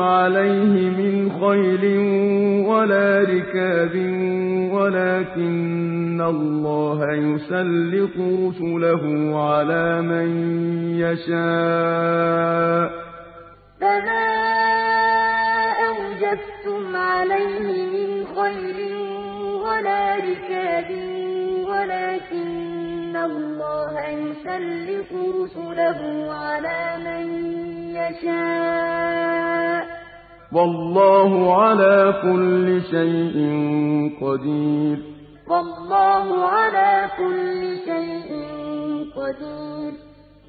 عَلَيْهِ مِنْ خَيْلٍ وَلَا رِكَابٍ وَلَٰكِنَّ اللَّهَ يُسَلِّطُ رُسُلَهُ عَلَىٰ مَن يَشَاءُ ۚ اللَّهَ يُسَلِّطُ رُسُلَهُ عَلَىٰ مَن يَشَاءُ ۚ وَاللَّهُ عَلَىٰ كُلِّ شَيْءٍ قَدِيرٌ. وَاللَّهُ عَلَىٰ كُلِّ شَيْءٍ قَدِيرٌ.